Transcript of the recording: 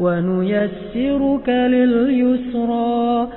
ونيسرك لليسرى